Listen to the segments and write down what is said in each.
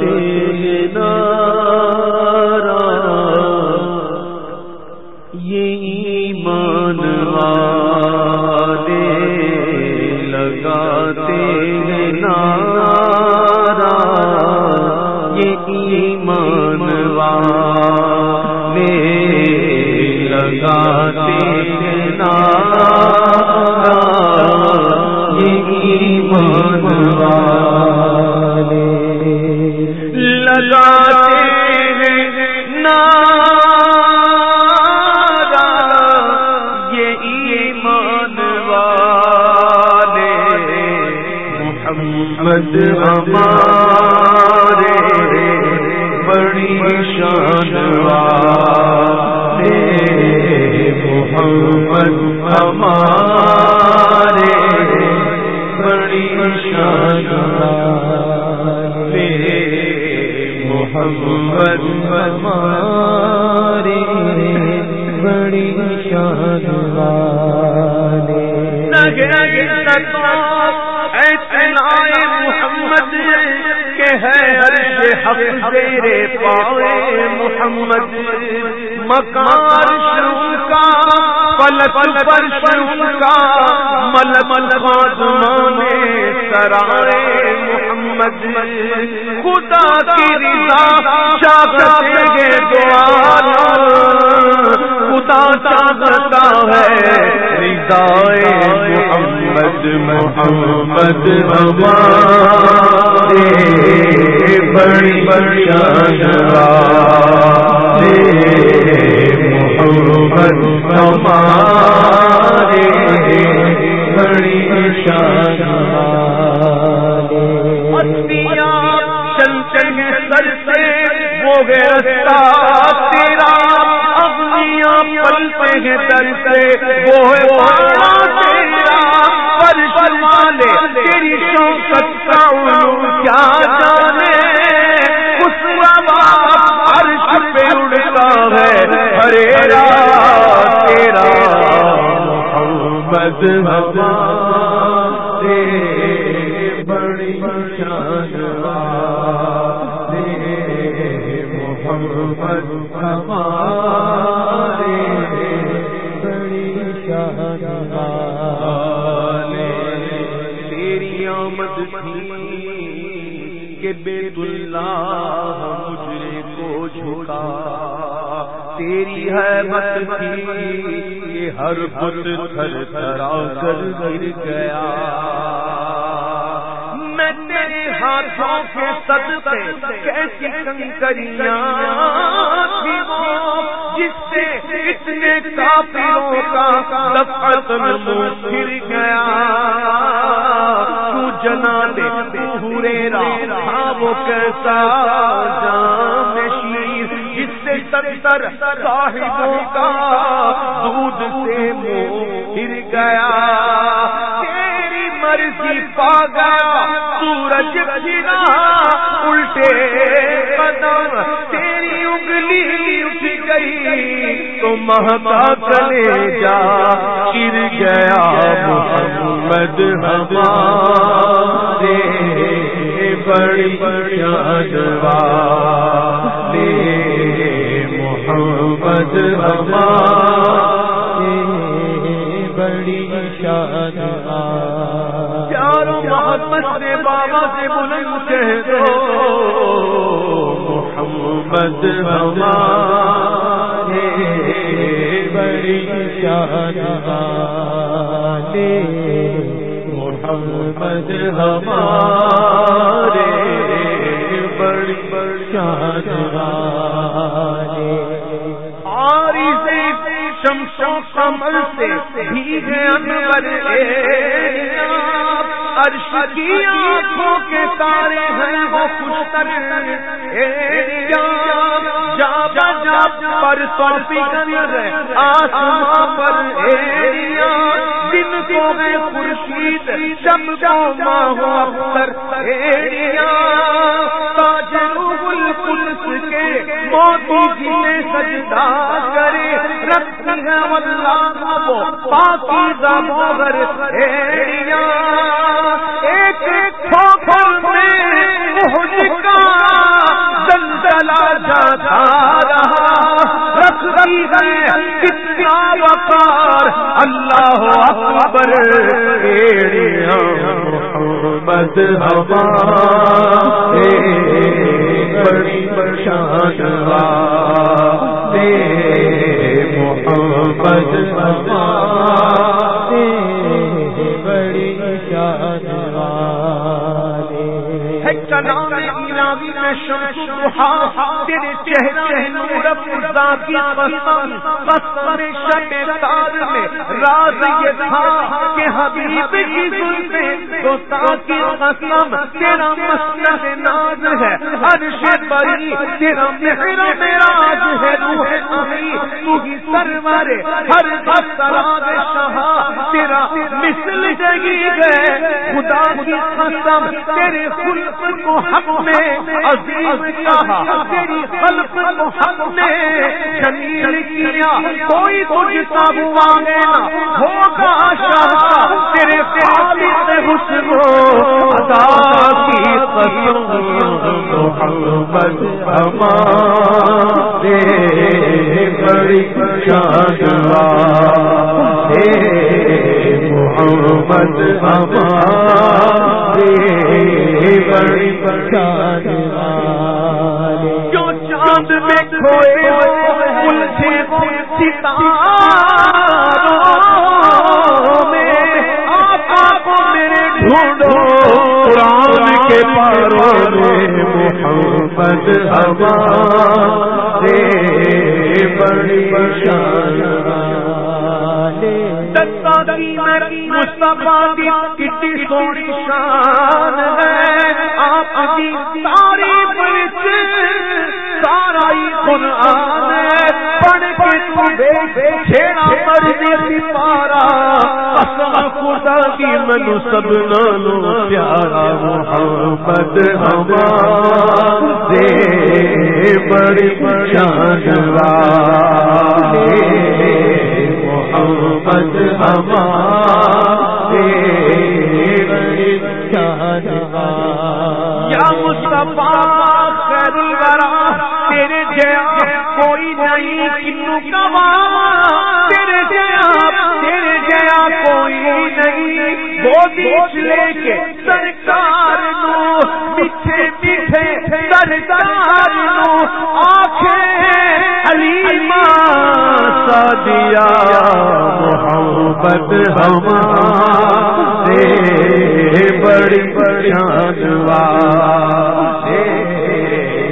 تیرے نام محمد ہمارے بڑی شان محمد ہمارے بڑی شان حق زیر پاؤے محمد، مکار شروع کا پل پر شروع کا مل مل خاتمانے سرائے محمد۔ خدا کی رضا چاہتے گے دعا۔ خدا چاہتا ہے۔ ردائے محمد محمد بڑی بڑی محمد ہمارے بڑی شان چل سر سے، وہ گیا تیرا۔ پلتے ہیں در سے، وہ ہے مانا تیرا پر والے، تیری شوقت کا علوم کیا جانے؟ اس عرش پہ اڑتا ہے، ہرے تیرا محمد ہمارے بڑی شان بیت اللہ مجھے کو جھکا۔ تیری ہے مت کی ہر بت تھر تھرا کر گر گیا۔ میں تیرے ہاتھوں کے صدقے کیسی کنکریاں جس سے اتنے کافروں کا لفظ میں پھر گیا۔ جنا دے پورے را ہاں وہ کیسا جام شیر، جس سے تر صاحبوں کا دودھ سے منہ گر گیا۔ تیری مرضی پا گیا سورج گرا الٹے قدم، تیری انگلی اٹھ گئی تو مہتا چلے جا، گر گیا محمد۔ احمد ہمارے بڑی شانوا لے محمد ہمارے بڑی شانوا پیارو محمد سے بابا سے بلند کہہ دو۔ محمد ہمارے بڑی شانوا محمد ہمارے بڑی آری سے شمشوں کمل سے کی آنکھوں کے تارے ہیں وہ خوش کر جا جا پر آسمان پر کو ہے خورشید شم کے موتی جی نے سجدہ کرے۔ رکھتی ہے واللہ وہ ایک جاتا رہا۔ ہے کتنا وقار اللہ اکبر محمد ہوا. بڑی پرشان محمد تیرے چہرے نور افزا کی قسم قسم شب تار میں راز یہ تھا کہ حبیب کی زلفیں تو تاکی قسم، تیرا مسلح ناز ہے، عرش بری، تیرا مہر میراج ہے، روح امی تو ہی سرور، ہر دفتراغ شہا تیرا مثل جگی گئے خدا کی قسم، تیرے خلق کو حق میں عزیز کہا تیری خلق کو حق نے جمیل کیا، کوئی تجھ سا مانگے نہ ہوگا شاہ۔ تیرے خالق حسن ادا کی قسم، محمد ہمارے محمد ہمارے بڑی شان چاند میں کھوئے الجھے میں آپ میرے ڈھونڈو۔ قرآن کے پاروں میں محمد ہوا بڑی شان مصطفیٰ کتنی سوڑی شان ہے۔ آپ کی ساری سارا قرآن پڑھ کے چھیڑا مرضی پارا۔ خدا کی منو سب نالو پیارا محمد ہمارے بڑی شانوا محمد ہمارے بڑی شانوا یا مصطفیٰ تیرے جیا کوئی نہیں، کنو کما تیرے جیا تیرے جیا کوئی نہیں۔ وہ بیچ لے کے سرکار نو پیچھے پیچھے سرکار نو، آنکھیں علی ماں۔ کا دیا محبت ہمارے بڑی بڑھانوا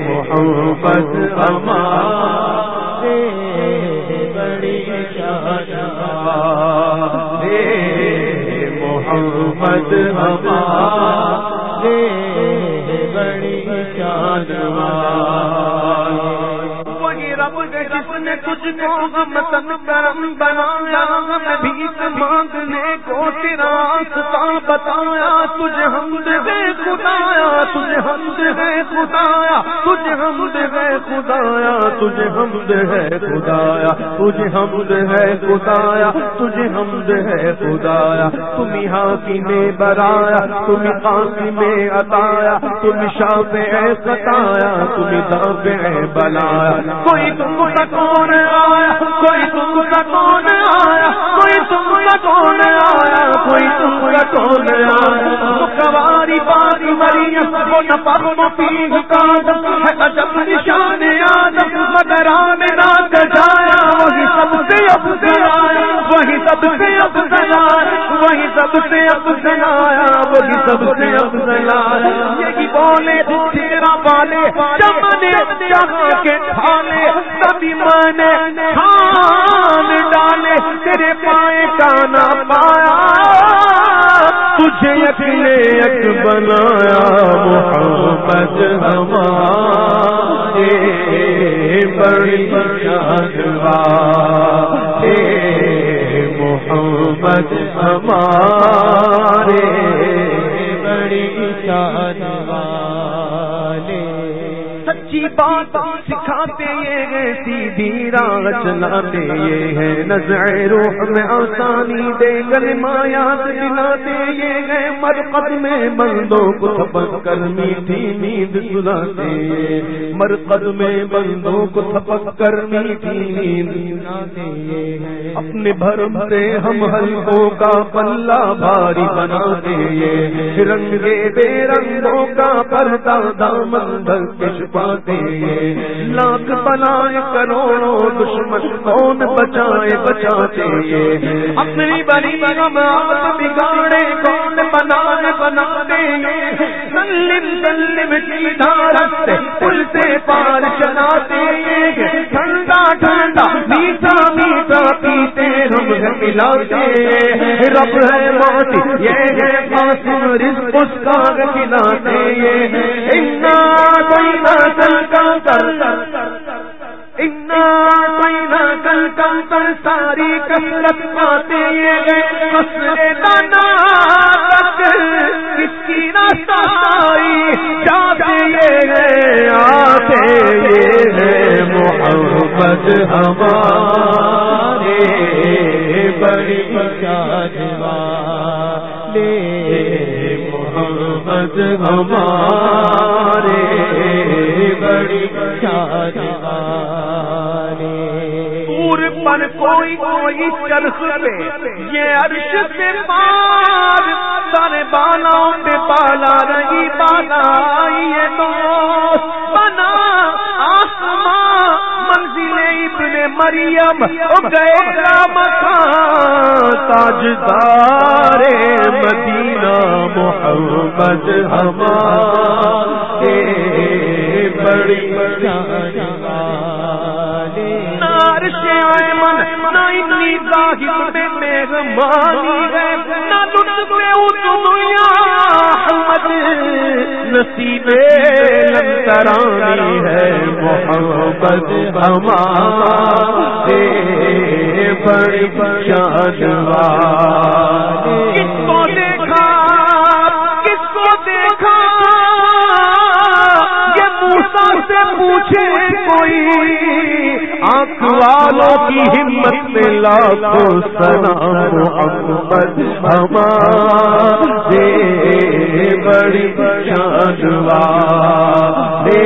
محبت ہمارے بڑی شانوارے محبت ہمارے بڑی شانوار رب جس نے تجھ کو ہم تن کرم بنایا ہم بھی مانگنے کو تیرا ستا بتایا، تجھ ہم دے خدایا، تجھ ہم دے خدایا، تجھ ہم دے خدایا، تجھ ہم دے خدایا، تجھ ہم دے خدایا، تجھ ہم دے خدایا، تم یہاں کی میں برایا، تم قاسی میں اتایا تم شاہ پہ ستایا، تم دے بلایا، کوئی تم کا کون آیا؟ کوئی تم کا کون آیا؟ کوئی تم کا کون آیا؟ کوئی تم کا کون آیا؟ کواری باری مری وہ نہ پرم پی کا جب نشان یاد مگر آنے جایا، وہی سب سے اب آیا، وہی سب سے اب آیا، وہی سب سے اب آیا، وہی سب سے اب آیا۔ یہی بولے تیرا والے چمنے جہاں کے کھانے سبھی میں کھان ڈالے، تیرے پائے کا نہ پایا۔ تجھے اپنے ایک بنایا محمد ہمارے بڑی شادوا محمد ہمارے بڑی شادوا سچی بات سکھاتے یہ گئے سیدھی راہ چلاتے یہ ہے نظر روح میں آسانی دے کر مایات دلاتے یہ گئے مرقد میں بندوں کو تھپک کر میٹھی نیند سلاتے مرقد میں بندوں کو تھپک کر میٹھی نیند سلاتے اپنے بھر بھرے ہم ہلکوں کا پلہ بھاری بناتے یہ رنگے بے رنگوں کا پردہ دامن بھر کے چھپاتے لاکھ بنائے کروڑوں دشمن کون بچائے بچاتے اپنی بڑی غم آپ بگاڑے کون بنائے بناتے سلم سلم سیدھا رستے پل سے پار چلاتے ٹھنڈا ٹھنڈا میٹھا میٹھا پیتے ہم ملاتے رب ہے موتی یہ ہے قاسم رزق اس کا کھلاتے اتنا ساری کسرت پاتے کس کی نہ سائی جاتے آتے محبت ہمارے بڑی جانوا لے محبت ہمارے بڑی جانوا پور پر کوئی کوئی چرخ پہ، یہ عرش سے پار سارے بالوں پہ بالا رہی بالا، یہ دوست بنا آسمان منزل ابن مریم گئے رام تاجدار مدینہ محمد ہمارے بڑی نار میں مہربانی ہے۔ نہ لطف دنیا نصیب لنترانی ہے۔ ہمارے بڑی کس کو دیکھا؟ کس کو دیکھا؟ یہ موسا سے پوچھے کوئی آنکھ والوں کی ہمت میں لاکھوں سلام محمد ہمارے بڑی شانوا دے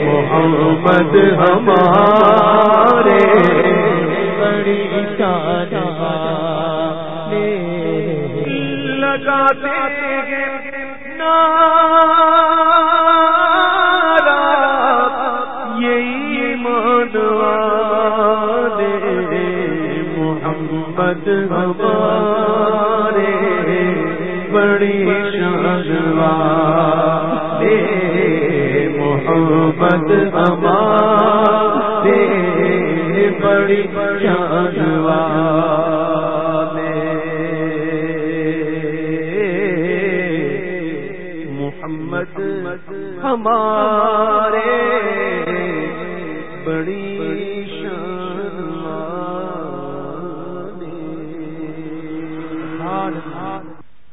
محمد ہمارے بڑی شانوا لگاتے نارا محمد ہمارے بڑی شانوا دے محمد ہمارے بڑی شانوا محمد ہمارے